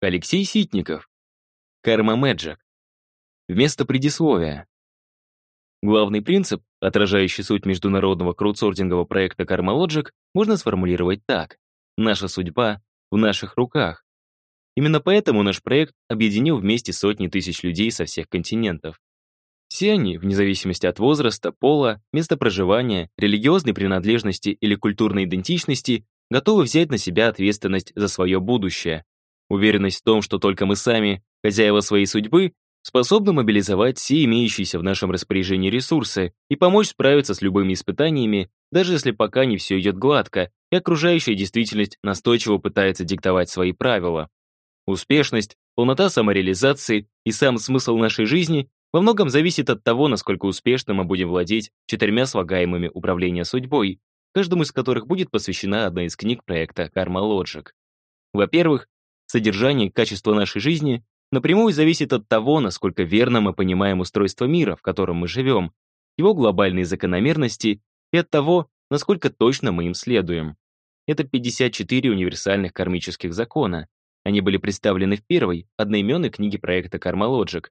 Алексей Ситников. Карма Мэджик. Вместо предисловия. Главный принцип, отражающий суть международного краудсордингового проекта Karma Logic, можно сформулировать так. Наша судьба в наших руках. Именно поэтому наш проект объединил вместе сотни тысяч людей со всех континентов. Все они, вне зависимости от возраста, пола, места проживания, религиозной принадлежности или культурной идентичности, готовы взять на себя ответственность за свое будущее. Уверенность в том, что только мы сами, хозяева своей судьбы, способны мобилизовать все имеющиеся в нашем распоряжении ресурсы и помочь справиться с любыми испытаниями, даже если пока не все идет гладко, и окружающая действительность настойчиво пытается диктовать свои правила. Успешность, полнота самореализации и сам смысл нашей жизни во многом зависит от того, насколько успешно мы будем владеть четырьмя слагаемыми управления судьбой, каждому из которых будет посвящена одна из книг проекта Karma Logic. Во-первых, содержание и качество нашей жизни напрямую зависит от того, насколько верно мы понимаем устройство мира, в котором мы живем, его глобальные закономерности и от того, насколько точно мы им следуем. Это 54 универсальных кармических закона. Они были представлены в первой, одноименной книге проекта Logic,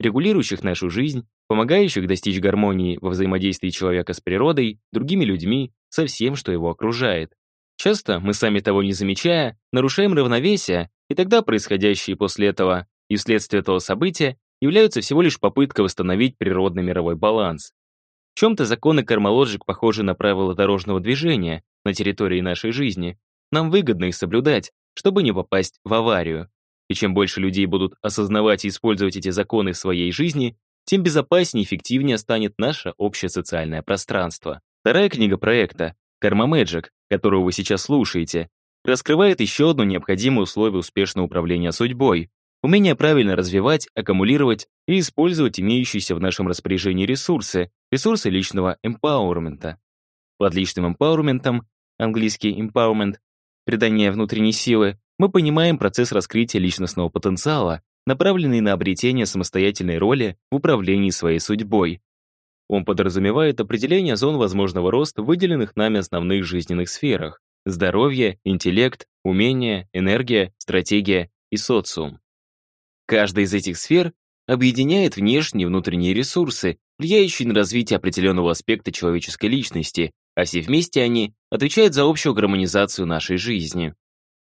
регулирующих нашу жизнь, помогающих достичь гармонии во взаимодействии человека с природой, другими людьми, со всем, что его окружает. Часто, мы сами того не замечая, нарушаем равновесие, и тогда происходящие после этого и вследствие этого события являются всего лишь попыткой восстановить природный мировой баланс. В чем-то законы кармологик похожи на правила дорожного движения на территории нашей жизни. Нам выгодно их соблюдать, чтобы не попасть в аварию. И чем больше людей будут осознавать и использовать эти законы в своей жизни, тем безопаснее и эффективнее станет наше общее социальное пространство. Вторая книга проекта «Karma Magic», которую вы сейчас слушаете, раскрывает еще одно необходимое условие успешного управления судьбой — умение правильно развивать, аккумулировать и использовать имеющиеся в нашем распоряжении ресурсы, ресурсы личного эмпауэрмента. Под личным эмпауэрментом, английский empowerment, придание внутренней силы, мы понимаем процесс раскрытия личностного потенциала, направленный на обретение самостоятельной роли в управлении своей судьбой. Он подразумевает определение зон возможного роста в выделенных нами основных жизненных сферах — здоровье, интеллект, умения, энергия, стратегия и социум. Каждая из этих сфер объединяет внешние и внутренние ресурсы, влияющие на развитие определенного аспекта человеческой личности, а все вместе они отвечают за общую гармонизацию нашей жизни.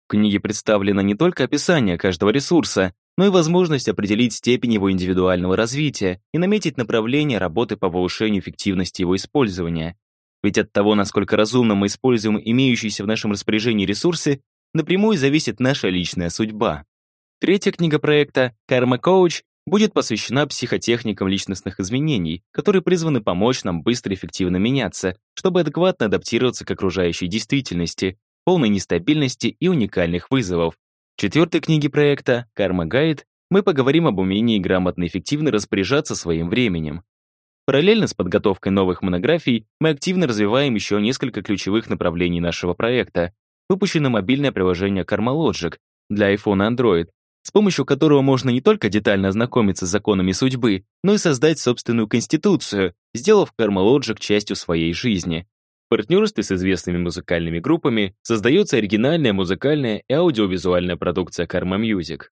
В книге представлено не только описание каждого ресурса, но и возможность определить степень его индивидуального развития и наметить направление работы по повышению эффективности его использования. Ведь от того, насколько разумно мы используем имеющиеся в нашем распоряжении ресурсы, напрямую зависит наша личная судьба. Третья книга проекта «Karma Coach» будет посвящена психотехникам личностных изменений, которые призваны помочь нам быстро и эффективно меняться, чтобы адекватно адаптироваться к окружающей действительности, полной нестабильности и уникальных вызовов. В четвертой книге проекта «Карма Гайд» мы поговорим об умении грамотно и эффективно распоряжаться своим временем. Параллельно с подготовкой новых монографий мы активно развиваем еще несколько ключевых направлений нашего проекта. Выпущено мобильное приложение Karma Logic для iPhone и Android, с помощью которого можно не только детально ознакомиться с законами судьбы, но и создать собственную конституцию, сделав Karma Logic частью своей жизни партнерстве с известными музыкальными группами создается оригинальная музыкальная и аудиовизуальная продукция Karma Music.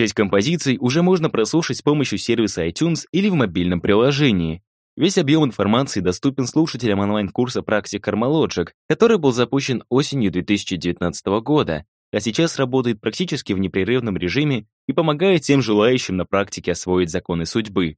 Часть композиций уже можно прослушать с помощью сервиса iTunes или в мобильном приложении. Весь объем информации доступен слушателям онлайн-курса «Практик Karmalogic», который был запущен осенью 2019 года, а сейчас работает практически в непрерывном режиме и помогает тем желающим на практике освоить законы судьбы.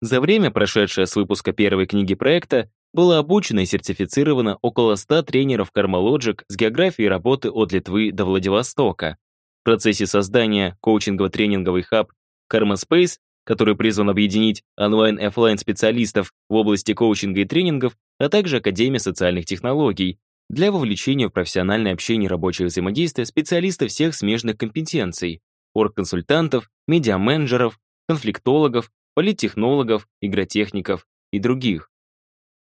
За время, прошедшее с выпуска первой книги проекта, было обучено и сертифицировано около 100 тренеров Karmalogic с географией работы от Литвы до Владивостока. В процессе создания коучингово-тренинговый хаб Karma Space, который призван объединить онлайн и офлайн специалистов в области коучинга и тренингов, а также Академия социальных технологий, для вовлечения в профессиональное общение и рабочее взаимодействие специалистов всех смежных компетенций, оргконсультантов, медиаменеджеров, конфликтологов, политтехнологов, игротехников и других.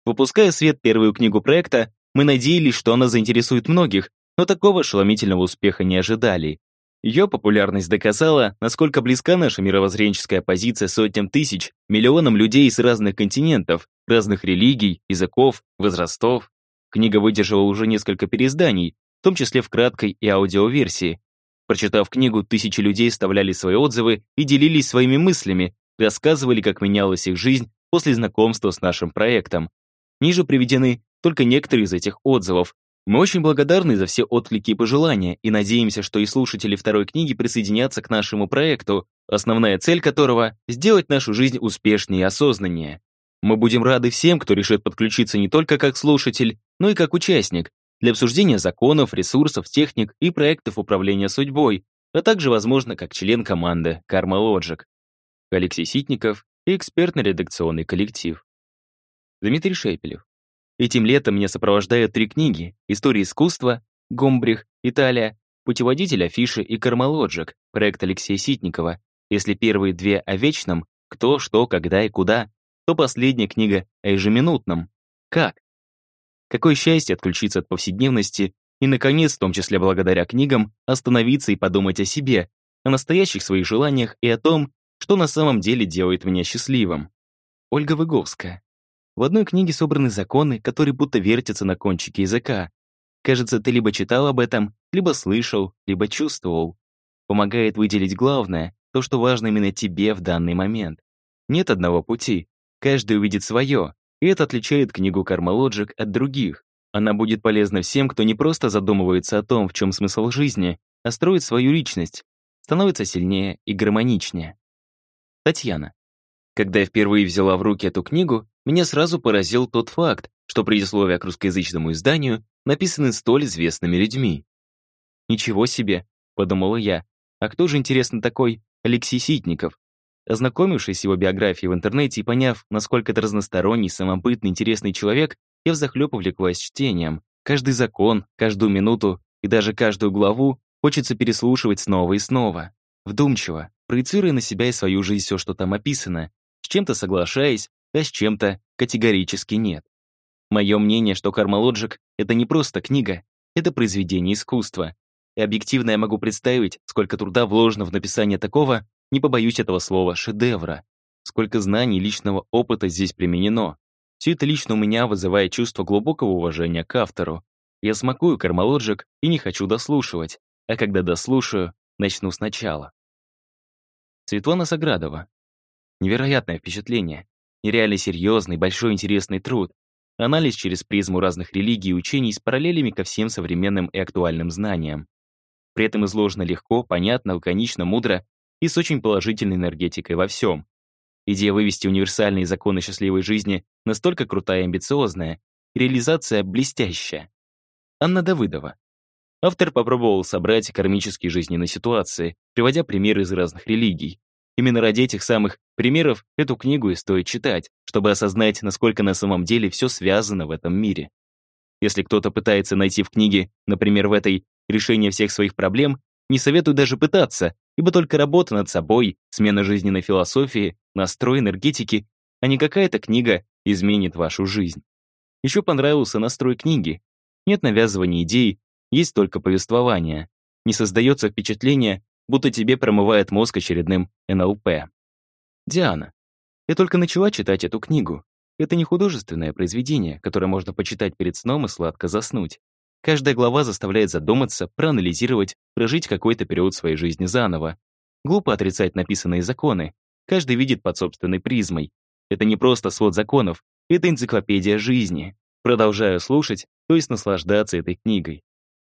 Выпуская свет первую книгу проекта, мы надеялись, что она заинтересует многих, но такого ошеломительного успеха не ожидали. Ее популярность доказала, насколько близка наша мировоззренческая позиция сотням тысяч, миллионам людей с разных континентов, разных религий, языков, возрастов. Книга выдержала уже несколько переизданий, в том числе в краткой и аудиоверсии. Прочитав книгу, тысячи людей вставляли свои отзывы и делились своими мыслями, рассказывали, как менялась их жизнь после знакомства с нашим проектом. Ниже приведены только некоторые из этих отзывов. Мы очень благодарны за все отклики и пожелания и надеемся, что и слушатели второй книги присоединятся к нашему проекту, основная цель которого — сделать нашу жизнь успешнее и осознаннее. Мы будем рады всем, кто решит подключиться не только как слушатель, но и как участник для обсуждения законов, ресурсов, техник и проектов управления судьбой, а также, возможно, как член команды Karma Logic. Алексей Ситников и экспертно-редакционный коллектив. Дмитрий Шепелев. Этим летом меня сопровождают три книги «История искусства», «Гомбрих», «Италия», «Путеводитель афиши» и «Кармалоджик», проект Алексея Ситникова. Если первые две о вечном, кто, что, когда и куда, то последняя книга о ежеминутном. Как? Какое счастье отключиться от повседневности и, наконец, в том числе благодаря книгам, остановиться и подумать о себе, о настоящих своих желаниях и о том, что на самом деле делает меня счастливым. Ольга Выговская. В одной книге собраны законы, которые будто вертятся на кончике языка. Кажется, ты либо читал об этом, либо слышал, либо чувствовал. Помогает выделить главное, то, что важно именно тебе в данный момент. Нет одного пути. Каждый увидит свое, и это отличает книгу «Кармалоджик» от других. Она будет полезна всем, кто не просто задумывается о том, в чем смысл жизни, а строит свою личность, становится сильнее и гармоничнее. Татьяна. Когда я впервые взяла в руки эту книгу, меня сразу поразил тот факт, что предисловия к русскоязычному изданию написаны столь известными людьми. «Ничего себе», — подумала я, «а кто же, интересно, такой Алексей Ситников?» Ознакомившись с его биографией в интернете и поняв, насколько это разносторонний, самобытный, интересный человек, я взахлёб увлеклась чтением. Каждый закон, каждую минуту и даже каждую главу хочется переслушивать снова и снова. Вдумчиво, проецируя на себя и свою жизнь все, что там описано, чем-то соглашаясь, а с чем-то категорически нет. Мое мнение, что «Кармалоджик» — это не просто книга, это произведение искусства. И объективно я могу представить, сколько труда вложено в написание такого, не побоюсь этого слова, шедевра. Сколько знаний личного опыта здесь применено. Все это лично у меня вызывает чувство глубокого уважения к автору. Я смакую «Кармалоджик» и не хочу дослушивать, а когда дослушаю, начну сначала. Светлана Саградова. Невероятное впечатление. Нереально серьезный, большой интересный труд. Анализ через призму разных религий и учений с параллелями ко всем современным и актуальным знаниям. При этом изложено легко, понятно, лаконично, мудро и с очень положительной энергетикой во всем. Идея вывести универсальные законы счастливой жизни настолько крутая и амбициозная, реализация блестящая. Анна Давыдова. Автор попробовал собрать кармические жизненные ситуации, приводя примеры из разных религий, Именно ради этих самых примеров эту книгу и стоит читать, чтобы осознать, насколько на самом деле все связано в этом мире. Если кто-то пытается найти в книге, например, в этой, решение всех своих проблем, не советую даже пытаться, ибо только работа над собой, смена жизненной философии, настрой энергетики, а не какая-то книга изменит вашу жизнь. Еще понравился настрой книги. Нет навязывания идей, есть только повествование. Не создается впечатление, будто тебе промывает мозг очередным НЛП. Диана. Я только начала читать эту книгу. Это не художественное произведение, которое можно почитать перед сном и сладко заснуть. Каждая глава заставляет задуматься, проанализировать, прожить какой-то период своей жизни заново. Глупо отрицать написанные законы. Каждый видит под собственной призмой. Это не просто свод законов, это энциклопедия жизни. Продолжаю слушать, то есть наслаждаться этой книгой.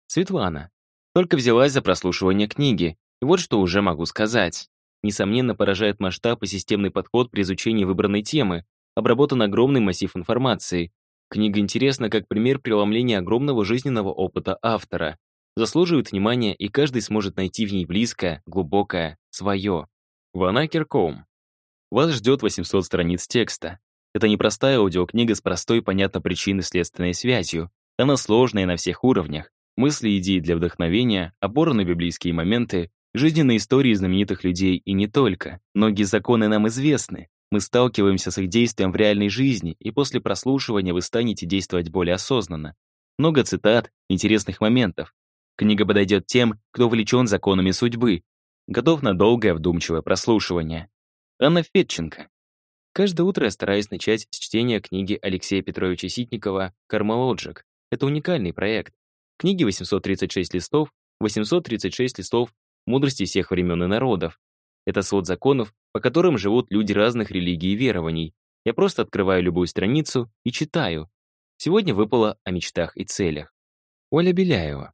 Светлана. Только взялась за прослушивание книги, и вот что уже могу сказать. Несомненно, поражает масштаб и системный подход при изучении выбранной темы, обработан огромный массив информации. Книга интересна как пример преломления огромного жизненного опыта автора. Заслуживает внимания, и каждый сможет найти в ней близкое, глубокое, свое. Ванакер.ком. Вас ждет 800 страниц текста. Это не простая аудиокнига с простой, понятно причинно-следственной связью. Она сложная на всех уровнях. Мысли идеи для вдохновения, опора на библейские моменты, Жизненные истории знаменитых людей и не только. Многие законы нам известны. Мы сталкиваемся с их действием в реальной жизни, и после прослушивания вы станете действовать более осознанно. Много цитат, интересных моментов. Книга подойдет тем, кто увлечен законами судьбы, готов на долгое вдумчивое прослушивание. Анна Фетченко. Каждое утро я стараюсь начать с чтения книги Алексея Петровича Ситникова «Кармалоджик». Это уникальный проект. В книге 836 листов, 836 листов мудрости всех времен и народов. Это свод законов, по которым живут люди разных религий и верований. Я просто открываю любую страницу и читаю. Сегодня выпало о мечтах и целях. Оля Беляева.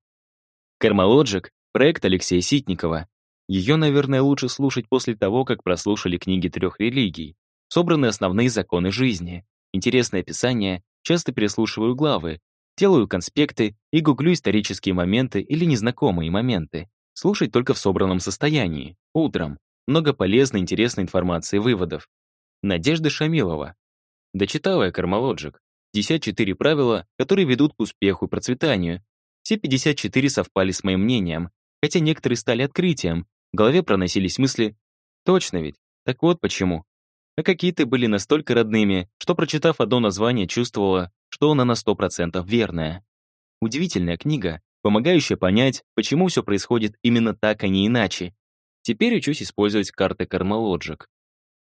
Кармалоджик — проект Алексея Ситникова. Ее, наверное, лучше слушать после того, как прослушали книги трех религий. Собраны основные законы жизни. Интересное описание, часто переслушиваю главы, делаю конспекты и гуглю исторические моменты или незнакомые моменты. Слушать только в собранном состоянии, утром. Много полезной, интересной информации и выводов. Надежда Шамилова. Дочитала я Кармалоджик. 54 правила, которые ведут к успеху и процветанию. Все 54 совпали с моим мнением, хотя некоторые стали открытием. В голове проносились мысли «Точно ведь? Так вот почему». А какие-то были настолько родными, что, прочитав одно название, чувствовала, что она на 100% верная. Удивительная книга, помогающая понять, почему все происходит именно так, а не иначе. Теперь учусь использовать карты Karmalogic.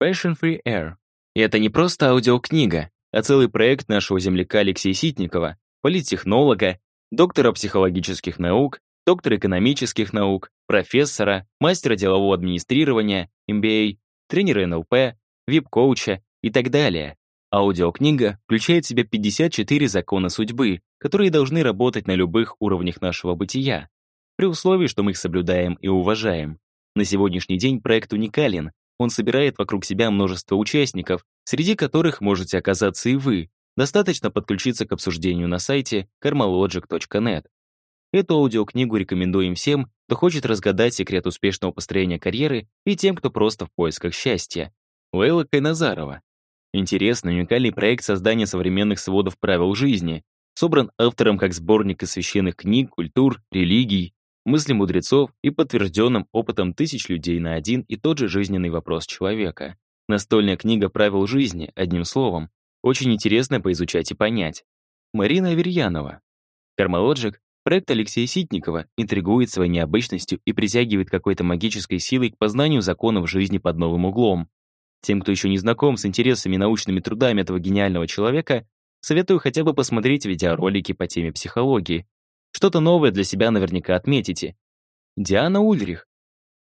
Passion Free Air. И это не просто аудиокнига, а целый проект нашего земляка Алексея Ситникова, политтехнолога, доктора психологических наук, доктора экономических наук, профессора, мастера делового администрирования, MBA, тренера НЛП, вип-коуча и так далее. Аудиокнига включает в себя 54 закона судьбы, которые должны работать на любых уровнях нашего бытия, при условии, что мы их соблюдаем и уважаем. На сегодняшний день проект уникален. Он собирает вокруг себя множество участников, среди которых можете оказаться и вы. Достаточно подключиться к обсуждению на сайте karmalogic.net. Эту аудиокнигу рекомендуем всем, кто хочет разгадать секрет успешного построения карьеры и тем, кто просто в поисках счастья. Лейла Кайназарова. Интересный, уникальный проект создания современных сводов правил жизни. Собран автором как сборник из священных книг, культур, религий, мысли мудрецов и подтвержденным опытом тысяч людей на один и тот же жизненный вопрос человека. Настольная книга правил жизни, одним словом, очень интересно поизучать и понять. Марина Аверьянова. Кармалоджик проект Алексея Ситникова интригует своей необычностью и притягивает какой-то магической силой к познанию законов жизни под новым углом. Тем, кто еще не знаком с интересами и научными трудами этого гениального человека, советую хотя бы посмотреть видеоролики по теме психологии, что-то новое для себя наверняка отметите. Диана Ульрих.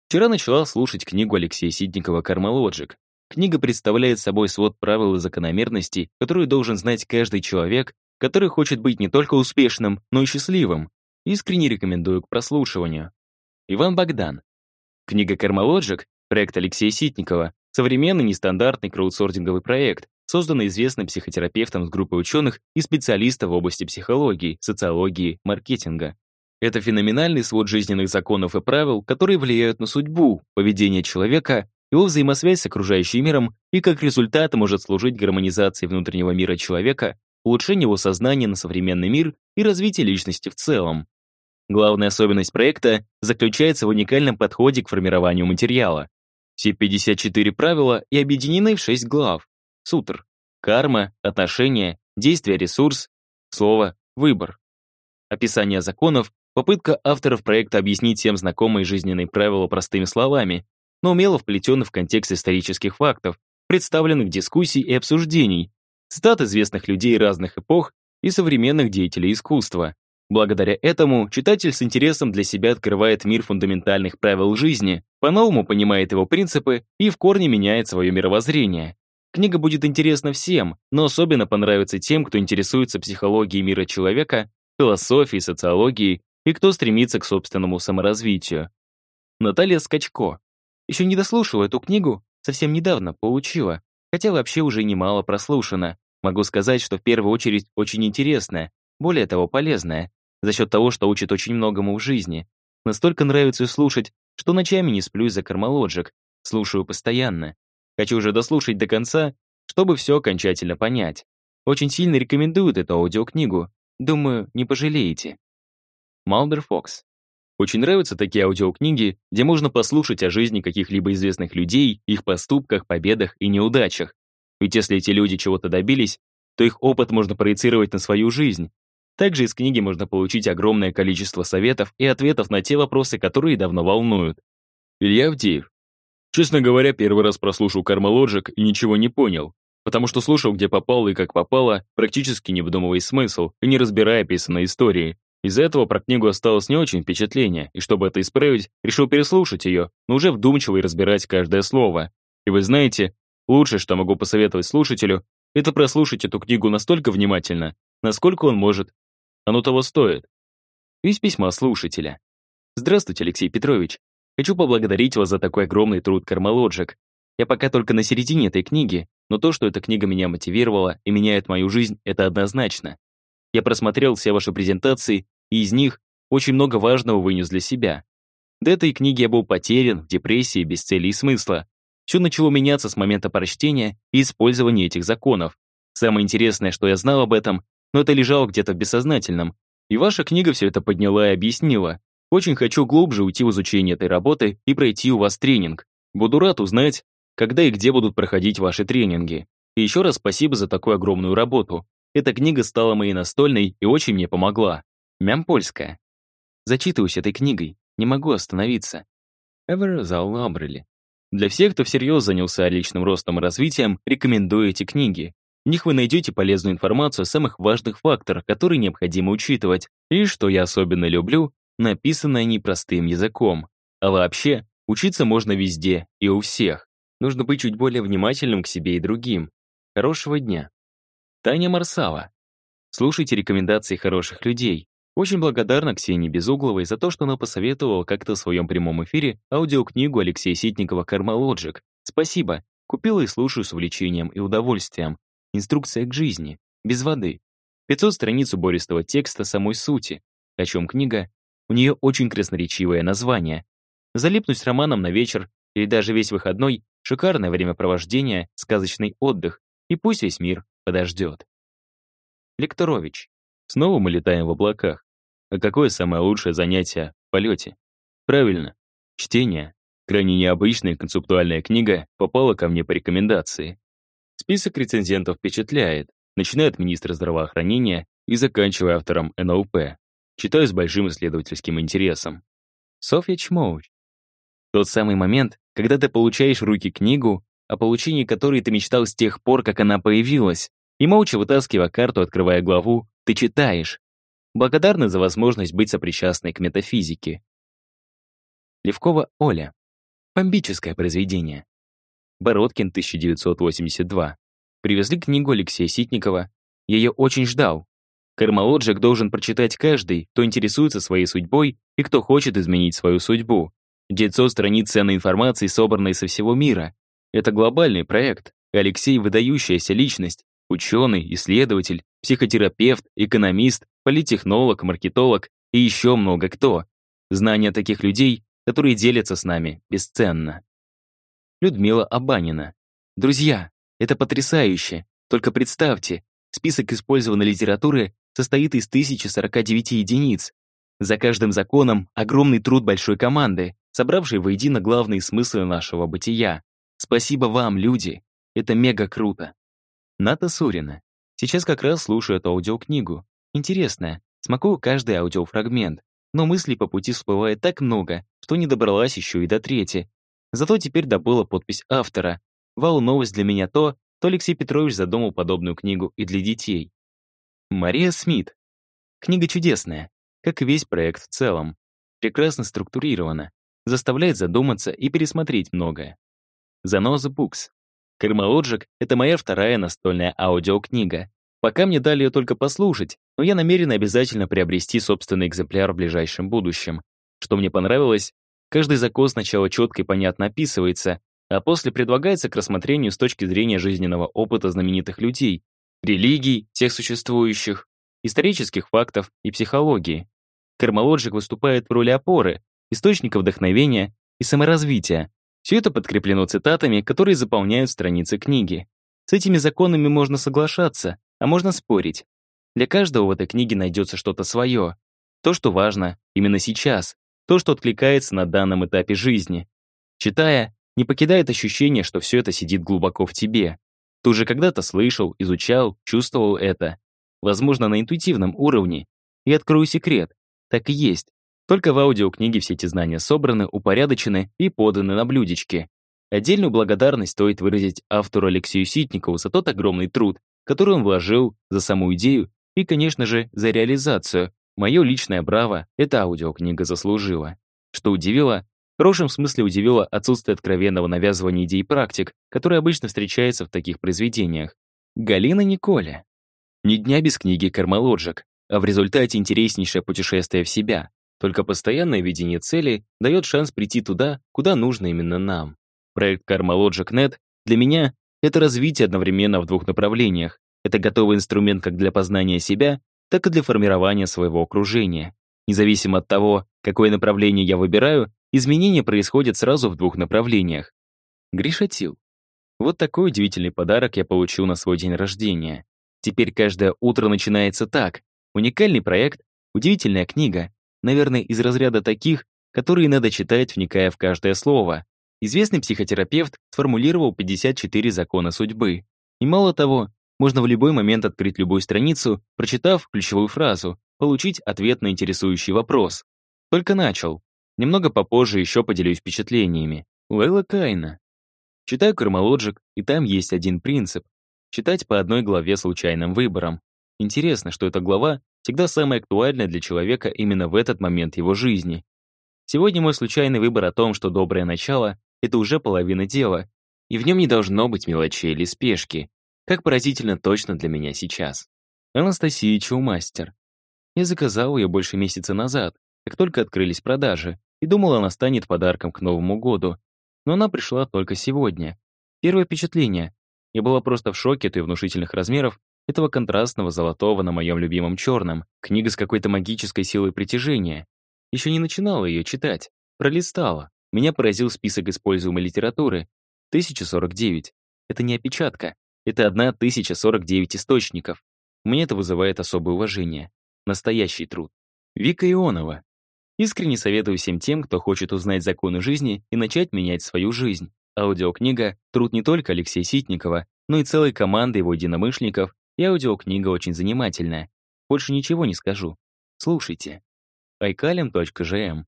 Вчера начала слушать книгу Алексея Сидникова «Кармалоджик». Книга представляет собой свод правил и закономерностей, которые должен знать каждый человек, который хочет быть не только успешным, но и счастливым. Искренне рекомендую к прослушиванию. Иван Богдан. Книга «Кармалоджик» проект Алексея Ситникова, современный нестандартный краудсординговый проект, созданный известным психотерапевтом с группой ученых и специалистов в области психологии, социологии, маркетинга. Это феноменальный свод жизненных законов и правил, которые влияют на судьбу, поведение человека, его взаимосвязь с окружающим миром и как результат может служить гармонизации внутреннего мира человека, улучшению его сознания на современный мир и развитию личности в целом. Главная особенность проекта заключается в уникальном подходе к формированию материала. Все 54 правила и объединены в 6 глав, Сутр. Карма, отношения, действие, ресурс, слово, выбор. Описание законов, попытка авторов проекта объяснить всем знакомые жизненные правила простыми словами, но умело вплетены в контекст исторических фактов, представленных дискуссий и обсуждений, цитат известных людей разных эпох и современных деятелей искусства. Благодаря этому читатель с интересом для себя открывает мир фундаментальных правил жизни, по-новому понимает его принципы и в корне меняет свое мировоззрение. Книга будет интересна всем, но особенно понравится тем, кто интересуется психологией мира человека, философией, социологией и кто стремится к собственному саморазвитию. Наталья Скачко. Еще не дослушала эту книгу, совсем недавно получила, хотя вообще уже немало прослушана. Могу сказать, что в первую очередь очень интересная, более того, полезная, за счет того, что учит очень многому в жизни. Настолько нравится слушать, что ночами не сплю из-за кармалоджик, слушаю постоянно. Хочу уже дослушать до конца, чтобы все окончательно понять. Очень сильно рекомендуют эту аудиокнигу. Думаю, не пожалеете. Малдер Фокс. Очень нравятся такие аудиокниги, где можно послушать о жизни каких-либо известных людей, их поступках, победах и неудачах. Ведь если эти люди чего-то добились, то их опыт можно проецировать на свою жизнь. Также из книги можно получить огромное количество советов и ответов на те вопросы, которые давно волнуют. Илья Авдеев. Честно говоря, первый раз прослушал Кармалоджик и ничего не понял, потому что слушал, где попало и как попало, практически не вдумывая смысл и не разбирая описанной истории. Из-за этого про книгу осталось не очень впечатление, и чтобы это исправить, решил переслушать ее, но уже вдумчиво и разбирать каждое слово. И вы знаете, лучшее, что могу посоветовать слушателю, это прослушать эту книгу настолько внимательно, насколько он может. Оно того стоит. Из письма слушателя. Здравствуйте, Алексей Петрович. Хочу поблагодарить вас за такой огромный труд Кармалоджик. Я пока только на середине этой книги, но то, что эта книга меня мотивировала и меняет мою жизнь, это однозначно. Я просмотрел все ваши презентации и из них очень много важного вынес для себя. До этой книги я был потерян, в депрессии, без цели и смысла. Все начало меняться с момента прочтения и использования этих законов. Самое интересное, что я знал об этом, но это лежало где-то в бессознательном. И ваша книга все это подняла и объяснила. Очень хочу глубже уйти в изучение этой работы и пройти у вас тренинг. Буду рад узнать, когда и где будут проходить ваши тренинги. И еще раз спасибо за такую огромную работу. Эта книга стала моей настольной и очень мне помогла. Мямпольская. Зачитываюсь этой книгой, не могу остановиться. Эвер Заулабрели. Для всех, кто всерьез занялся личным ростом и развитием, рекомендую эти книги. В них вы найдете полезную информацию о самых важных факторах, которые необходимо учитывать. И, что я особенно люблю, написано они простым языком. А вообще, учиться можно везде и у всех. Нужно быть чуть более внимательным к себе и другим. Хорошего дня. Таня Марсава. Слушайте рекомендации хороших людей. Очень благодарна Ксении Безугловой за то, что она посоветовала как-то в своем прямом эфире аудиокнигу Алексея Ситникова «Кармалоджик». Спасибо. Купила и слушаю с увлечением и удовольствием. Инструкция к жизни. Без воды. 500 страниц убористого текста самой сути. О чем книга? У нее очень красноречивое название. Залипнуть романом на вечер или даже весь выходной — шикарное времяпровождение, сказочный отдых, и пусть весь мир подождет. Лекторович. Снова мы летаем в облаках. А какое самое лучшее занятие в полете? Правильно, чтение. Крайне необычная концептуальная книга попала ко мне по рекомендации. Список рецензентов впечатляет, начиная от министра здравоохранения и заканчивая автором НЛП. Читаю с большим исследовательским интересом. Софья Чмоуч. Тот самый момент, когда ты получаешь в руки книгу, о получении которой ты мечтал с тех пор, как она появилась, и молча вытаскивая карту, открывая главу, ты читаешь, Благодарны за возможность быть сопричастной к метафизике. Левкова Оля. Бомбическое произведение. Бородкин, 1982. Привезли книгу Алексея Ситникова. Я ее очень ждал. Кармалоджик должен прочитать каждый, кто интересуется своей судьбой и кто хочет изменить свою судьбу. 900 страниц ценной информации, собранной со всего мира. Это глобальный проект. Алексей — выдающаяся личность, ученый, исследователь, психотерапевт, экономист, политтехнолог, маркетолог и еще много кто. Знания таких людей, которые делятся с нами, бесценно. Людмила Абанина. Друзья, это потрясающе. Только представьте, список использованной литературы состоит из 1049 единиц. За каждым законом огромный труд большой команды, собравшей воедино главные смыслы нашего бытия. Спасибо вам, люди. Это мега круто. Ната Сурина. Сейчас как раз слушаю эту аудиокнигу. Интересная, смакую каждый аудиофрагмент, но мыслей по пути всплывает так много, что не добралась еще и до трети. Зато теперь добыла подпись автора. Вау, новость для меня то, что Алексей Петрович задумал подобную книгу и для детей. Мария Смит. Книга чудесная, как и весь проект в целом. Прекрасно структурирована, заставляет задуматься и пересмотреть многое. Заноза Букс. Кармалоджик — это моя вторая настольная аудиокнига. Пока мне дали ее только послушать, но я намерен обязательно приобрести собственный экземпляр в ближайшем будущем. Что мне понравилось, каждый закон сначала четко и понятно описывается, а после предлагается к рассмотрению с точки зрения жизненного опыта знаменитых людей, религий, всех существующих, исторических фактов и психологии. Кармалоджик выступает в роли опоры, источника вдохновения и саморазвития, все это подкреплено цитатами, которые заполняют страницы книги. С этими законами можно соглашаться, а можно спорить. Для каждого в этой книге найдется что-то свое. То, что важно именно сейчас. То, что откликается на данном этапе жизни. Читая, не покидает ощущение, что все это сидит глубоко в тебе. Ты уже когда-то слышал, изучал, чувствовал это. Возможно, на интуитивном уровне. И открою секрет. Так и есть. Только в аудиокниге все эти знания собраны, упорядочены и поданы на блюдечке. Отдельную благодарность стоит выразить автору Алексею Ситникову за тот огромный труд, который он вложил за саму идею и, конечно же, за реализацию. Мое личное браво эта аудиокнига заслужила. Что удивило, в хорошем смысле удивило отсутствие откровенного навязывания идей и практик, которые обычно встречаются в таких произведениях. Галина Николя. Ни дня без книги «Кармалоджик», а в результате интереснейшее путешествие в себя. Только постоянное видение цели дает шанс прийти туда, куда нужно именно нам. Проект CarmaLogic.net для меня — это развитие одновременно в двух направлениях. Это готовый инструмент как для познания себя, так и для формирования своего окружения. Независимо от того, какое направление я выбираю, изменения происходят сразу в двух направлениях. Гришатил. Вот такой удивительный подарок я получил на свой день рождения. Теперь каждое утро начинается так. Уникальный проект, удивительная книга, наверное, из разряда таких, которые надо читать, вникая в каждое слово. Известный психотерапевт сформулировал 54 закона судьбы. И мало того, можно в любой момент открыть любую страницу, прочитав ключевую фразу, получить ответ на интересующий вопрос. Только начал. Немного попозже еще поделюсь впечатлениями. Лейла Кайна. Читаю Кармалоджик, и там есть один принцип. Читать по одной главе случайным выбором. Интересно, что эта глава всегда самая актуальная для человека именно в этот момент его жизни. Сегодня мой случайный выбор о том, что доброе начало — это уже половина дела, и в нем не должно быть мелочей или спешки, как поразительно точно для меня сейчас. Анастасия Чумастер. Я заказал ее больше месяца назад, как только открылись продажи, и думал, она станет подарком к Новому году. Но она пришла только сегодня. Первое впечатление. Я была просто в шоке от ее внушительных размеров этого контрастного золотого на моем любимом черном, книга с какой-то магической силой притяжения. Еще не начинала ее читать, пролистала. Меня поразил список используемой литературы. 1049. Это не опечатка, это 1049 источников. Мне это вызывает особое уважение. Настоящий труд. Вика Ионова. Искренне советую всем тем, кто хочет узнать законы жизни и начать менять свою жизнь. Аудиокнига — труд не только Алексея Ситникова, но и целой команды его единомышленников и аудиокнига очень занимательная. Больше ничего не скажу. Слушайте. iCalem.gm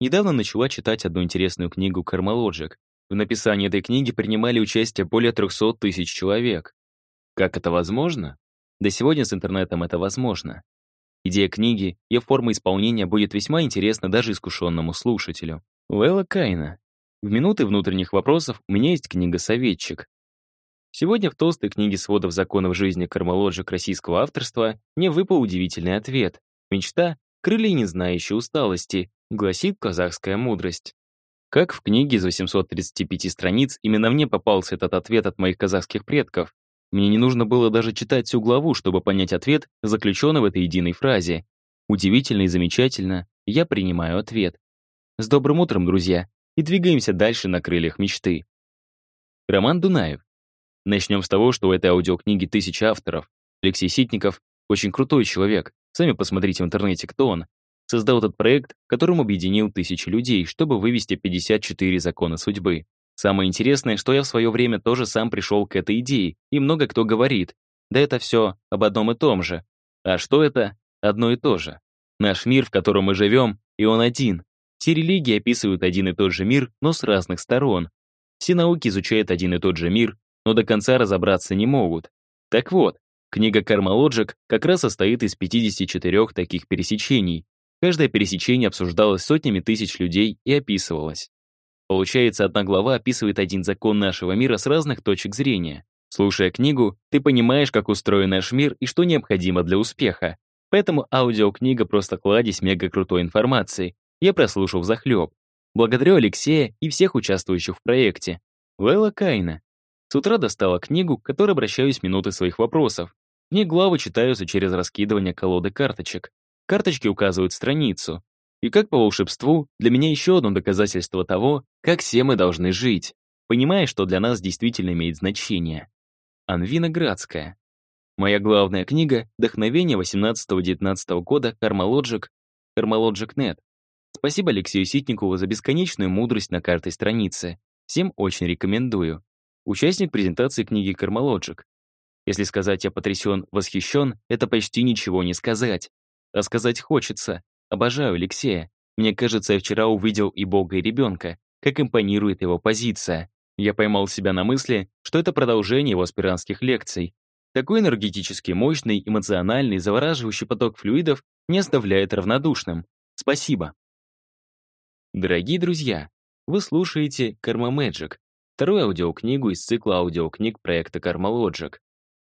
Недавно начала читать одну интересную книгу «Кармалоджик». В написании этой книги принимали участие более 300 тысяч человек. Как это возможно? Да сегодня с интернетом это возможно. Идея книги и форма исполнения будет весьма интересна даже искушенному слушателю. Лейла Кайна. В минуты внутренних вопросов у меня есть книга-советчик. Сегодня в толстой книге сводов законов жизни кармалоджик российского авторства мне выпал удивительный ответ. Мечта — крылья не знающие усталости, гласит казахская мудрость. Как в книге из 835 страниц именно мне попался этот ответ от моих казахских предков. Мне не нужно было даже читать всю главу, чтобы понять ответ, заключенный в этой единой фразе. Удивительно и замечательно, я принимаю ответ. С добрым утром, друзья, и двигаемся дальше на крыльях мечты. Роман Дунаев. Начнем с того, что у этой аудиокниги тысяча авторов. Алексей Ситников — очень крутой человек. Сами посмотрите в интернете, кто он. Создал этот проект, которым объединил тысячи людей, чтобы вывести 54 закона судьбы. Самое интересное, что я в свое время тоже сам пришел к этой идее, и много кто говорит, да это все об одном и том же. А что это? Одно и то же. Наш мир, в котором мы живем, и он один. Все религии описывают один и тот же мир, но с разных сторон. Все науки изучают один и тот же мир, но до конца разобраться не могут. Так вот, книга «Кармалоджик» как раз состоит из 54 таких пересечений. Каждое пересечение обсуждалось сотнями тысяч людей и описывалось. Получается, одна глава описывает один закон нашего мира с разных точек зрения. Слушая книгу, ты понимаешь, как устроен наш мир и что необходимо для успеха. Поэтому аудиокнига просто кладезь мега крутой информации. Я прослушал взахлеб. Благодарю Алексея и всех участвующих в проекте. Лейла Кайна. С утра достала книгу, которой обращаюсь минуты своих вопросов. В ней главы читаются через раскидывание колоды карточек. Карточки указывают страницу. И как по волшебству, для меня еще одно доказательство того, как все мы должны жить, понимая, что для нас действительно имеет значение. Анвина Градская. Моя главная книга «Вдохновение 18-19 года. Кармалоджик. Кармалоджик.нет». Спасибо Алексею Ситникову за бесконечную мудрость на каждой странице. Всем очень рекомендую участник презентации книги «Кармалоджик». Если сказать «я потрясен, восхищен», это почти ничего не сказать. А сказать хочется. Обожаю Алексея. Мне кажется, я вчера увидел и Бога, и ребенка, как импонирует его позиция. Я поймал себя на мысли, что это продолжение его аспирантских лекций. Такой энергетически мощный, эмоциональный, завораживающий поток флюидов не оставляет равнодушным. Спасибо. Дорогие друзья, вы слушаете Karma Magic, вторую аудиокнигу из цикла аудиокниг проекта Karma Logic.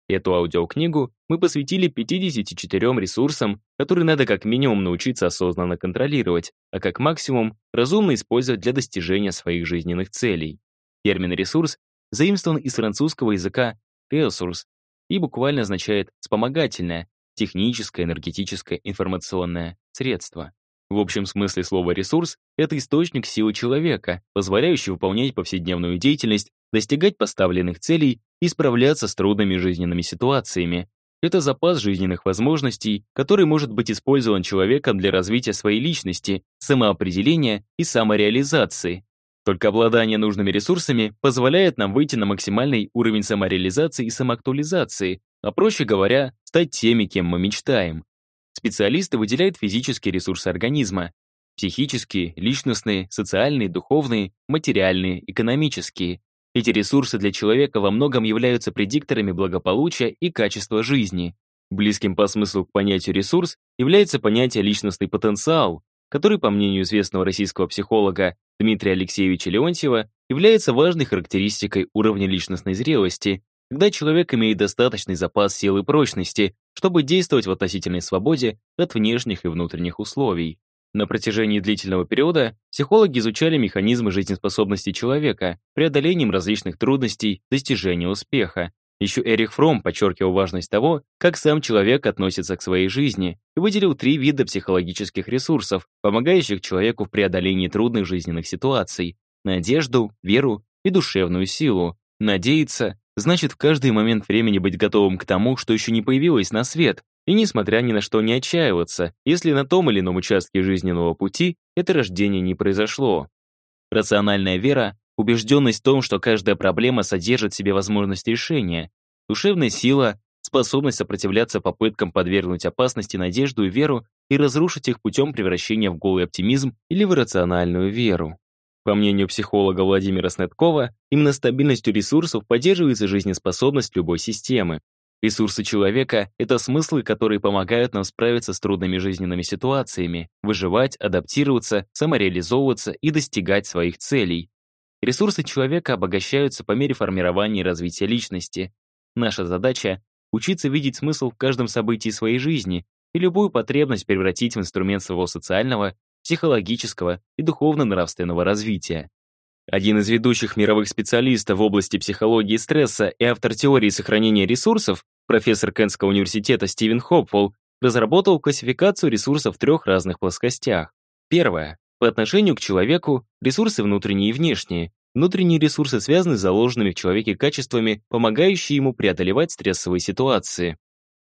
Эту аудиокнигу мы посвятили 54 ресурсам, которые надо как минимум научиться осознанно контролировать, а как максимум разумно использовать для достижения своих жизненных целей. Термин «ресурс» заимствован из французского языка «ressource» и буквально означает «вспомогательное», техническое, энергетическое, информационное средство. В общем смысле слова «ресурс» — это источник силы человека, позволяющий выполнять повседневную деятельность, достигать поставленных целей и справляться с трудными жизненными ситуациями. Это запас жизненных возможностей, который может быть использован человеком для развития своей личности, самоопределения и самореализации. Только обладание нужными ресурсами позволяет нам выйти на максимальный уровень самореализации и самоактуализации, а проще говоря, стать теми, кем мы мечтаем. Специалисты выделяют физические ресурсы организма, психические, личностные, социальные, духовные, материальные, экономические. Эти ресурсы для человека во многом являются предикторами благополучия и качества жизни. Близким по смыслу к понятию «ресурс» является понятие «личностный потенциал», который, по мнению известного российского психолога Дмитрия Алексеевича Леонтьева, является важной характеристикой уровня личностной зрелости когда человек имеет достаточный запас сил и прочности, чтобы действовать в относительной свободе от внешних и внутренних условий. На протяжении длительного периода психологи изучали механизмы жизнеспособности человека, преодолением различных трудностей, достижения успеха. Еще Эрих Фром подчеркивал важность того, как сам человек относится к своей жизни, и выделил три вида психологических ресурсов, помогающих человеку в преодолении трудных жизненных ситуаций – надежду, веру и душевную силу. Надеяться, значит в каждый момент времени быть готовым к тому, что еще не появилось на свет, и несмотря ни на что не отчаиваться, если на том или ином участке жизненного пути это рождение не произошло. Рациональная вера — убежденность в том, что каждая проблема содержит в себе возможность решения, душевная сила — способность сопротивляться попыткам подвергнуть опасности надежду и веру и разрушить их путем превращения в голый оптимизм или в рациональную веру. По мнению психолога Владимира Снеткова, именно стабильностью ресурсов поддерживается жизнеспособность любой системы. Ресурсы человека — это смыслы, которые помогают нам справиться с трудными жизненными ситуациями, выживать, адаптироваться, самореализовываться и достигать своих целей. Ресурсы человека обогащаются по мере формирования и развития личности. Наша задача — учиться видеть смысл в каждом событии своей жизни и любую потребность превратить в инструмент своего социального психологического и духовно-нравственного развития. Один из ведущих мировых специалистов в области психологии стресса и автор теории сохранения ресурсов, профессор Кентского университета Стивен Хопфолл, разработал классификацию ресурсов в трех разных плоскостях. Первое. По отношению к человеку ресурсы внутренние и внешние. Внутренние ресурсы связаны с заложенными в человеке качествами, помогающие ему преодолевать стрессовые ситуации.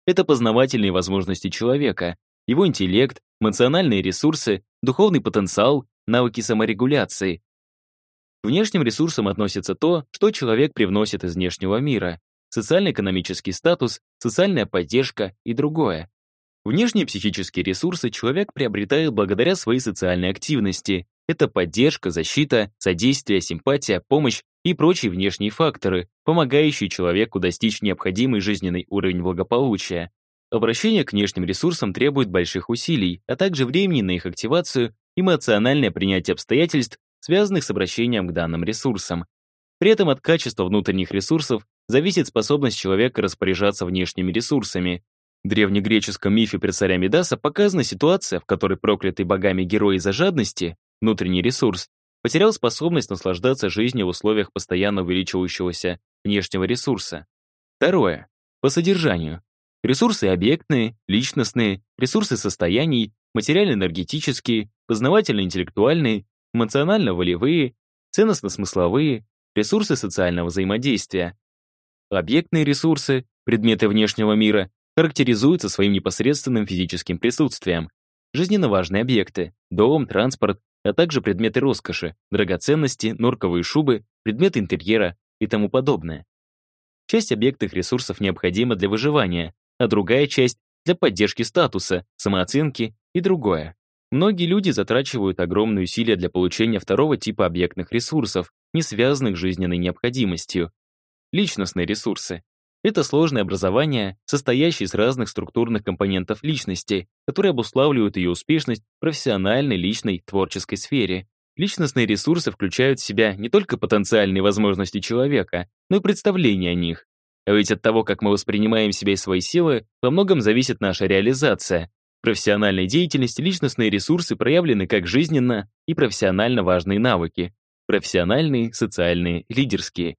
Это познавательные возможности человека, его интеллект, эмоциональные ресурсы, духовный потенциал, навыки саморегуляции. Внешним ресурсам относится то, что человек привносит из внешнего мира, социально-экономический статус, социальная поддержка и другое. Внешние психические ресурсы человек приобретает благодаря своей социальной активности. Это поддержка, защита, содействие, симпатия, помощь и прочие внешние факторы, помогающие человеку достичь необходимый жизненный уровень благополучия. Обращение к внешним ресурсам требует больших усилий, а также времени на их активацию эмоциональное принятие обстоятельств, связанных с обращением к данным ресурсам. При этом от качества внутренних ресурсов зависит способность человека распоряжаться внешними ресурсами. В древнегреческом мифе про царя Медаса показана ситуация, в которой проклятый богами герой из-за жадности, внутренний ресурс, потерял способность наслаждаться жизнью в условиях постоянно увеличивающегося внешнего ресурса. Второе. По содержанию. Ресурсы объектные, личностные, ресурсы состояний, материально-энергетические, познавательно-интеллектуальные, эмоционально-волевые, ценностно-смысловые, ресурсы социального взаимодействия. Объектные ресурсы, предметы внешнего мира, характеризуются своим непосредственным физическим присутствием. Жизненно важные объекты – дом, транспорт, а также предметы роскоши, драгоценности, норковые шубы, предметы интерьера и тому подобное. Часть объектных ресурсов необходима для выживания, а другая часть для поддержки статуса, самооценки и другое. Многие люди затрачивают огромные усилия для получения второго типа объектных ресурсов, не связанных с жизненной необходимостью. Личностные ресурсы. Это сложное образование, состоящее из разных структурных компонентов личности, которые обуславливают ее успешность в профессиональной, личной, творческой сфере. Личностные ресурсы включают в себя не только потенциальные возможности человека, но и представление о них. А ведь от того, как мы воспринимаем себя и свои силы, во многом зависит наша реализация. Профессиональной деятельности личностные ресурсы проявлены как жизненно и профессионально важные навыки. Профессиональные, социальные, лидерские.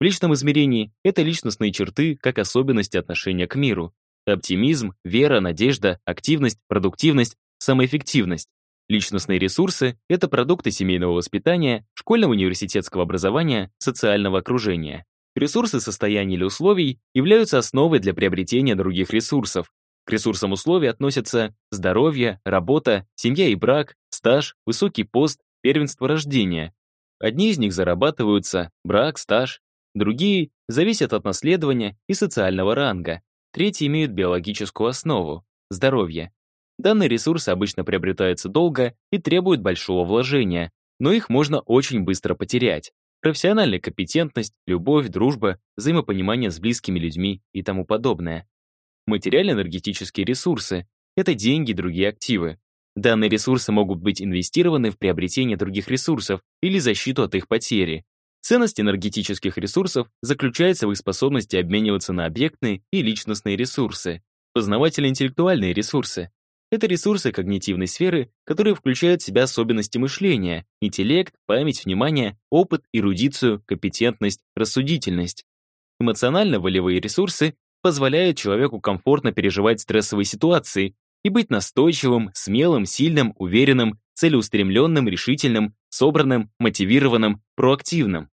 В личном измерении это личностные черты как особенности отношения к миру. Оптимизм, вера, надежда, активность, продуктивность, самоэффективность. Личностные ресурсы — это продукты семейного воспитания, школьного университетского образования, социального окружения. Ресурсы состояний или условий являются основой для приобретения других ресурсов. К ресурсам условий относятся здоровье, работа, семья и брак, стаж, высокий пост, первенство рождения. Одни из них зарабатываются, брак, стаж, другие зависят от наследования и социального ранга, третьи имеют биологическую основу – здоровье. Данные ресурсы обычно приобретаются долго и требуют большого вложения, но их можно очень быстро потерять. Профессиональная компетентность, любовь, дружба, взаимопонимание с близкими людьми и тому подобное. Материально-энергетические ресурсы — это деньги и другие активы. Данные ресурсы могут быть инвестированы в приобретение других ресурсов или защиту от их потери. Ценность энергетических ресурсов заключается в их способности обмениваться на объектные и личностные ресурсы, познавательно-интеллектуальные ресурсы. Это ресурсы когнитивной сферы, которые включают в себя особенности мышления, интеллект, память, внимание, опыт, эрудицию, компетентность, рассудительность. Эмоционально-волевые ресурсы позволяют человеку комфортно переживать стрессовые ситуации и быть настойчивым, смелым, сильным, уверенным, целеустремленным, решительным, собранным, мотивированным, проактивным.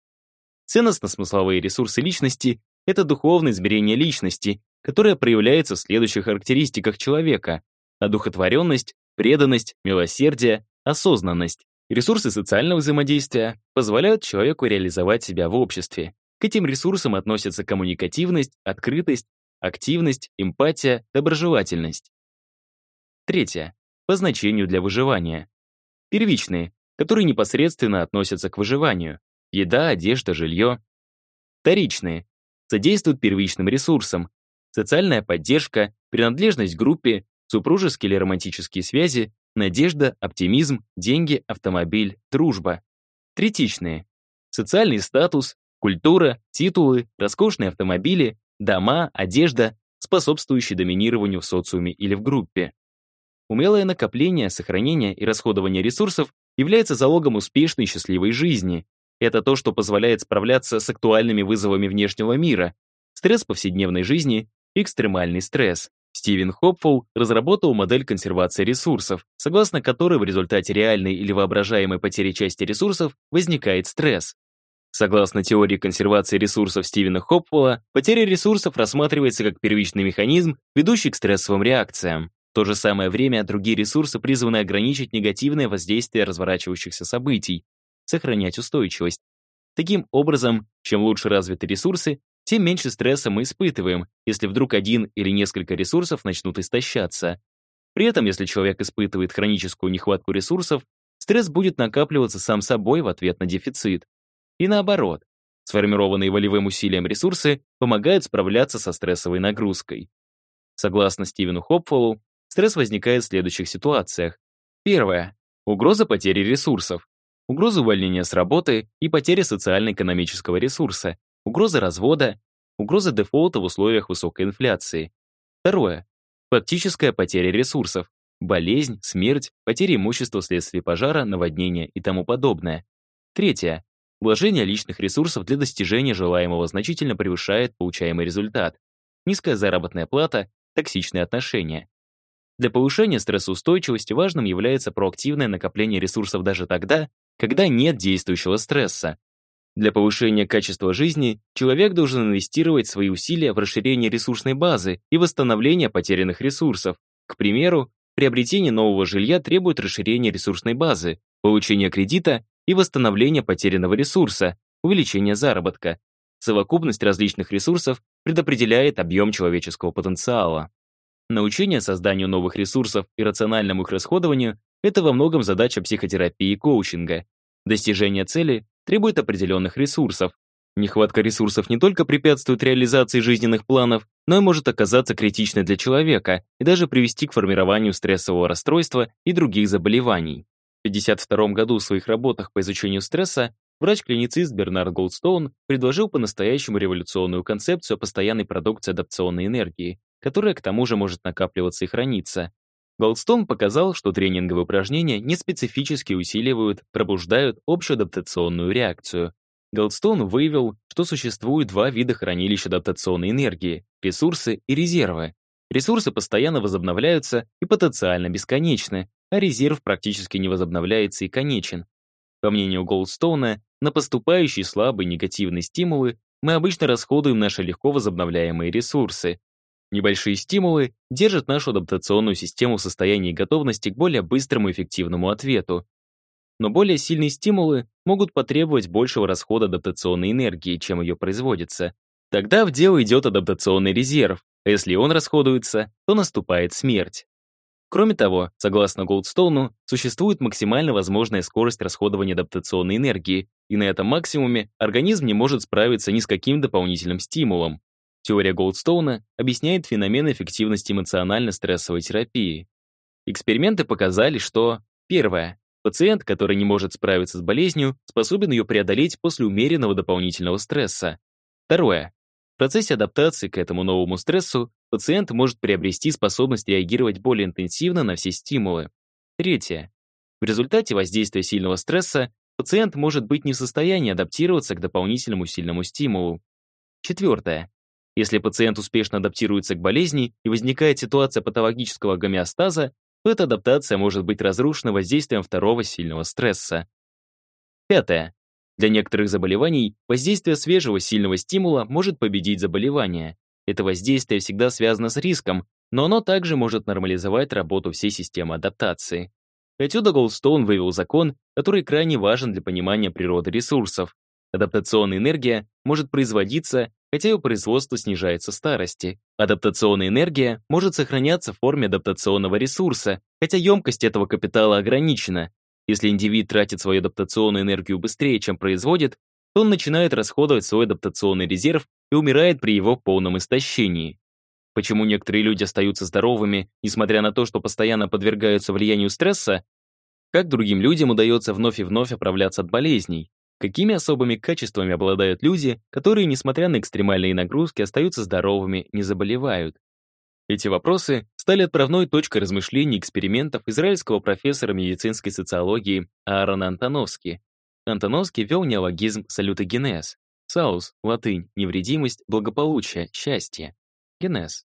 Ценностно-смысловые ресурсы личности — это духовное измерение личности, которое проявляется в следующих характеристиках человека — одухотворенность, преданность, милосердие, осознанность. Ресурсы социального взаимодействия позволяют человеку реализовать себя в обществе. К этим ресурсам относятся коммуникативность, открытость, активность, эмпатия, доброжелательность. Третье. По значению для выживания. Первичные, которые непосредственно относятся к выживанию. Еда, одежда, жилье. Вторичные содействуют первичным ресурсам. Социальная поддержка, принадлежность группе, супружеские или романтические связи, надежда, оптимизм, деньги, автомобиль, дружба. Третичные. Социальный статус, культура, титулы, роскошные автомобили, дома, одежда, способствующие доминированию в социуме или в группе. Умелое накопление, сохранение и расходование ресурсов является залогом успешной и счастливой жизни, это то, что позволяет справляться с актуальными вызовами внешнего мира, стресс повседневной жизни, экстремальный стресс. Стивен Хопфул разработал модель консервации ресурсов, согласно которой в результате реальной или воображаемой потери части ресурсов возникает стресс. Согласно теории консервации ресурсов Стивена Хопфула, потеря ресурсов рассматривается как первичный механизм, ведущий к стрессовым реакциям. В то же самое время другие ресурсы призваны ограничить негативное воздействие разворачивающихся событий, сохранять устойчивость. Таким образом, чем лучше развиты ресурсы, тем меньше стресса мы испытываем, если вдруг один или несколько ресурсов начнут истощаться. При этом, если человек испытывает хроническую нехватку ресурсов, стресс будет накапливаться сам собой в ответ на дефицит. И наоборот, сформированные волевым усилием ресурсы помогают справляться со стрессовой нагрузкой. Согласно Стивену Хопфолу, стресс возникает в следующих ситуациях. Первое. Угроза потери ресурсов угроза увольнения с работы и потеря социально-экономического ресурса, угроза развода, угроза дефолта в условиях высокой инфляции. Второе. Фактическая потеря ресурсов, болезнь, смерть, потеря имущества вследствие пожара, наводнения и тому подобное. Третье. Вложение личных ресурсов для достижения желаемого значительно превышает получаемый результат. Низкая заработная плата, токсичные отношения. Для повышения стрессоустойчивости важным является проактивное накопление ресурсов даже тогда, когда нет действующего стресса. Для повышения качества жизни человек должен инвестировать свои усилия в расширение ресурсной базы и восстановление потерянных ресурсов. К примеру, приобретение нового жилья требует расширения ресурсной базы, получения кредита и восстановления потерянного ресурса, увеличения заработка. Совокупность различных ресурсов предопределяет объем человеческого потенциала. Научение созданию новых ресурсов и рациональному их расходованию это во многом задача психотерапии и коучинга. Достижение цели требует определенных ресурсов. Нехватка ресурсов не только препятствует реализации жизненных планов, но и может оказаться критичной для человека и даже привести к формированию стрессового расстройства и других заболеваний. В 1952 году в своих работах по изучению стресса врач-клиницист Бернард Голдстоун предложил по-настоящему революционную концепцию о постоянной продукции адапционной энергии, которая к тому же может накапливаться и храниться. Голдстоун показал, что тренинговые упражнения неспецифически усиливают, пробуждают общую адаптационную реакцию. Голдстоун выявил, что существует два вида хранилищ адаптационной энергии — ресурсы и резервы. Ресурсы постоянно возобновляются и потенциально бесконечны, а резерв практически не возобновляется и конечен. По мнению Голдстоуна, на поступающие слабые негативные стимулы мы обычно расходуем наши легко возобновляемые ресурсы. Небольшие стимулы держат нашу адаптационную систему в состоянии готовности к более быстрому и эффективному ответу, но более сильные стимулы могут потребовать большего расхода адаптационной энергии, чем ее производится. Тогда в дело идет адаптационный резерв, а если он расходуется, то наступает смерть. Кроме того, согласно Голдстоуну, существует максимально возможная скорость расходования адаптационной энергии, и на этом максимуме организм не может справиться ни с каким дополнительным стимулом. Теория Голдстоуна объясняет феномен эффективности эмоционально-стрессовой терапии. Эксперименты показали, что первое Пациент, который не может справиться с болезнью, способен ее преодолеть после умеренного дополнительного стресса. Второе. Процессе адаптации к этому новому стрессу пациент может приобрести способность реагировать более интенсивно на все стимулы. Третье. В результате воздействия сильного стресса пациент может быть не в состоянии адаптироваться к дополнительному сильному стимулу. Четвертое. Если пациент успешно адаптируется к болезни и возникает ситуация патологического гомеостаза, то эта адаптация может быть разрушена воздействием второго сильного стресса. Пятое. Для некоторых заболеваний воздействие свежего сильного стимула может победить заболевание. Это воздействие всегда связано с риском, но оно также может нормализовать работу всей системы адаптации. Отсюда Голдстоун вывел закон, который крайне важен для понимания природы ресурсов. Адаптационная энергия может производиться хотя ее производство снижается старости. Адаптационная энергия может сохраняться в форме адаптационного ресурса, хотя емкость этого капитала ограничена. Если индивид тратит свою адаптационную энергию быстрее, чем производит, то он начинает расходовать свой адаптационный резерв и умирает при его полном истощении. Почему некоторые люди остаются здоровыми, несмотря на то, что постоянно подвергаются влиянию стресса? Как другим людям удается вновь и вновь оправляться от болезней? Какими особыми качествами обладают люди, которые, несмотря на экстремальные нагрузки, остаются здоровыми, не заболевают? Эти вопросы стали отправной точкой размышлений экспериментов израильского профессора медицинской социологии Аарона Антоновски. Антоновский вел неологизм салютогенез. Саус, латынь, невредимость, благополучие, счастье. Генез.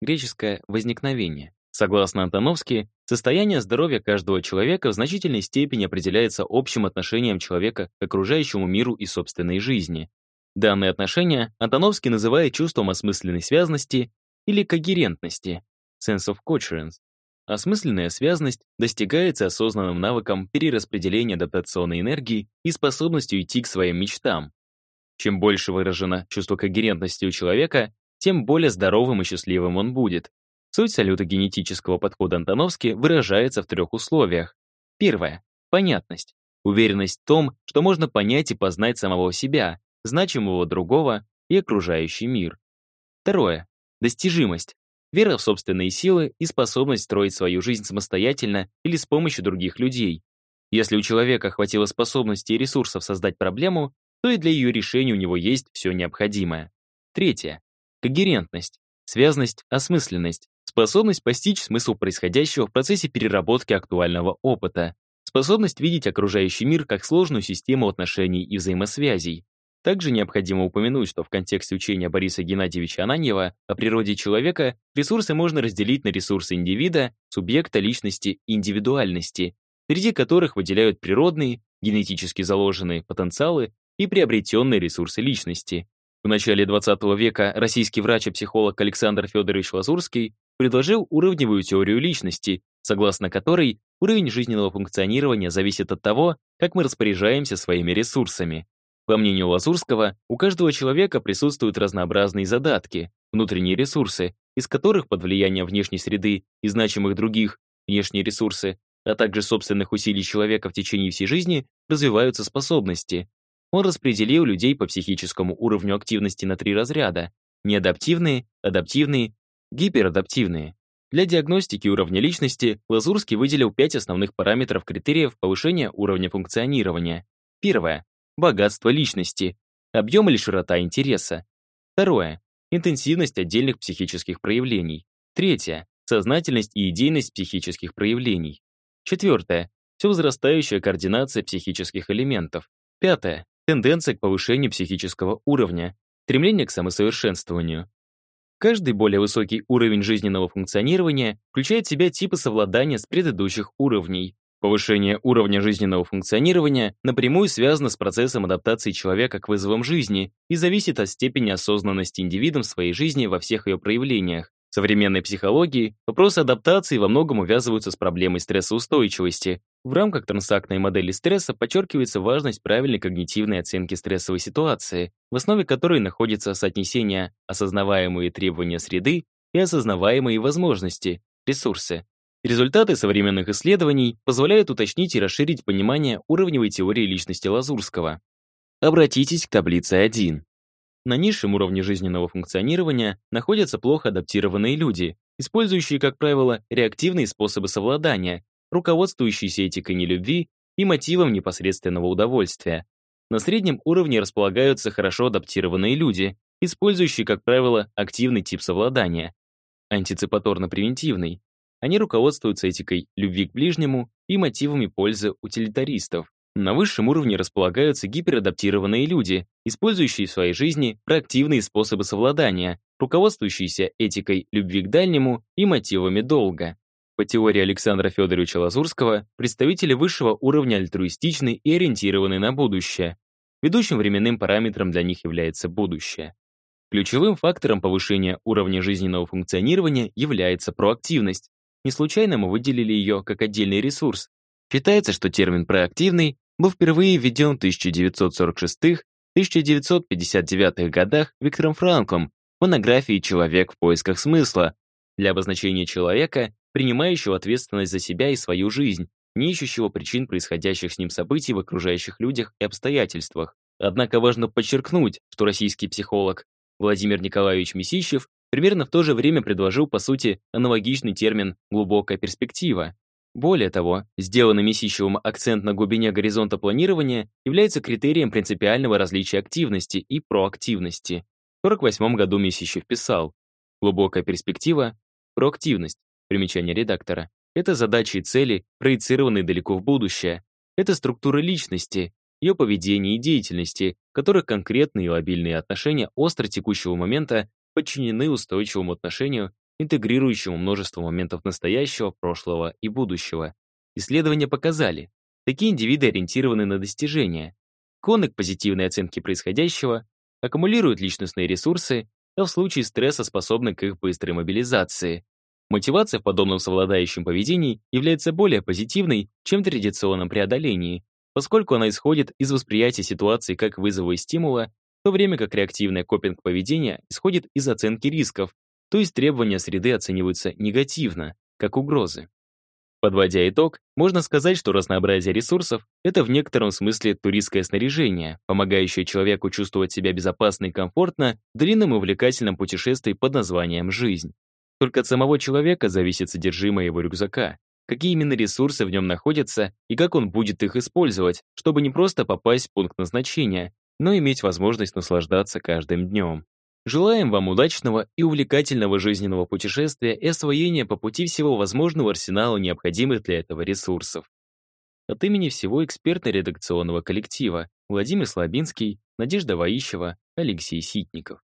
Греческое возникновение. Согласно Антоновски, состояние здоровья каждого человека в значительной степени определяется общим отношением человека к окружающему миру и собственной жизни. Данное отношение Антоновский называет чувством осмысленной связности или когерентности, sense of coherence. Осмысленная связность достигается осознанным навыком перераспределения адаптационной энергии и способностью идти к своим мечтам. Чем больше выражено чувство когерентности у человека, тем более здоровым и счастливым он будет, Суть салютогенетического подхода Антоновски выражается в трех условиях. Первое — понятность. Уверенность в том, что можно понять и познать самого себя, значимого другого и окружающий мир. Второе — достижимость. Вера в собственные силы и способность строить свою жизнь самостоятельно или с помощью других людей. Если у человека хватило способностей и ресурсов создать проблему, то и для ее решения у него есть все необходимое. Третье. Когерентность. Связность, осмысленность. Способность постичь смысл происходящего в процессе переработки актуального опыта. Способность видеть окружающий мир как сложную систему отношений и взаимосвязей. Также необходимо упомянуть, что в контексте учения Бориса Геннадьевича Ананьева о природе человека ресурсы можно разделить на ресурсы индивида, субъекта, личности и индивидуальности, среди которых выделяют природные, генетически заложенные потенциалы и приобретенные ресурсы личности. В начале 20 века российский врач и психолог Александр Федорович Лазурский предложил уровневую теорию личности, согласно которой уровень жизненного функционирования зависит от того, как мы распоряжаемся своими ресурсами. По мнению Лазурского, у каждого человека присутствуют разнообразные задатки, внутренние ресурсы, из которых под влиянием внешней среды и значимых других внешние ресурсы, а также собственных усилий человека в течение всей жизни развиваются способности. он распределил людей по психическому уровню активности на три разряда – неадаптивные, адаптивные, гиперадаптивные. Для диагностики уровня личности Лазурский выделил пять основных параметров критериев повышения уровня функционирования. Первое – богатство личности, объем или широта интереса. Второе – интенсивность отдельных психических проявлений. Третье – сознательность и идейность психических проявлений. Четвертое – все возрастающая координация психических элементов. Пятое – тенденция к повышению психического уровня, стремление к самосовершенствованию. Каждый более высокий уровень жизненного функционирования включает в себя типы совладания с предыдущих уровней. Повышение уровня жизненного функционирования напрямую связано с процессом адаптации человека к вызовам жизни и зависит от степени осознанности индивидом своей жизни во всех ее проявлениях. В современной психологии вопросы адаптации во многом увязываются с проблемой стрессоустойчивости, в рамках трансактной модели стресса подчеркивается важность правильной когнитивной оценки стрессовой ситуации, в основе которой находится соотнесение осознаваемые требования среды и осознаваемые возможности, ресурсы. Результаты современных исследований позволяют уточнить и расширить понимание уровневой теории личности Лазурского. Обратитесь к таблице 1. На низшем уровне жизненного функционирования находятся плохо адаптированные люди, использующие, как правило, реактивные способы совладания, руководствующийся этикой нелюбви и мотивом непосредственного удовольствия. На среднем уровне располагаются хорошо адаптированные люди, использующие, как правило, активный тип совладания, антиципаторно-превентивный. Они руководствуются этикой любви к ближнему и мотивами пользы утилитаристов. На высшем уровне располагаются гиперадаптированные люди, использующие в своей жизни проактивные способы совладания, руководствующиеся этикой любви к дальнему и мотивами долга. По теории Александра Федоровича Лазурского, представители высшего уровня альтруистичны и ориентированы на будущее. Ведущим временным параметром для них является будущее. Ключевым фактором повышения уровня жизненного функционирования является проактивность. Не случайно мы выделили ее как отдельный ресурс. Считается, что термин «проактивный» был впервые введен в 1946-1959 годах Виктором Франком в монографии «Человек в поисках смысла» для обозначения человека, принимающего ответственность за себя и свою жизнь, не ищущего причин происходящих с ним событий в окружающих людях и обстоятельствах. Однако важно подчеркнуть, что российский психолог Владимир Николаевич Месищев примерно в то же время предложил, по сути, аналогичный термин «глубокая перспектива». Более того, сделанный Месищевым акцент на глубине горизонта планирования является критерием принципиального различия активности и проактивности. В 1948 году Месищев писал «Глубокая перспектива – проактивность, Примечание редактора. Это задачи и цели, проецированные далеко в будущее. Это структура личности, ее поведения и деятельности, которых конкретные и лобильные отношения остро текущего момента подчинены устойчивому отношению, интегрирующему множество моментов настоящего, прошлого и будущего. Исследования показали, такие индивиды ориентированы на достижения, склонны к позитивной оценке происходящего, аккумулируют личностные ресурсы, а в случае стресса способны к их быстрой мобилизации. Мотивация в подобном совладающем поведении является более позитивной, чем в традиционном преодолении, поскольку она исходит из восприятия ситуации как вызова и стимула, то время как реактивное копинг-поведение исходит из оценки рисков, то есть требования среды оцениваются негативно, как угрозы. Подводя итог, можно сказать, что разнообразие ресурсов — это в некотором смысле туристское снаряжение, помогающее человеку чувствовать себя безопасно и комфортно в длинном и увлекательном путешествии под названием «жизнь». Только от самого человека зависит содержимое его рюкзака, какие именно ресурсы в нем находятся и как он будет их использовать, чтобы не просто попасть в пункт назначения, но иметь возможность наслаждаться каждым днем. Желаем вам удачного и увлекательного жизненного путешествия и освоения по пути всего возможного арсенала необходимых для этого ресурсов. От имени всего экспертно-редакционного коллектива Владимир Слабинский, Надежда Ваищева, Алексей Ситников.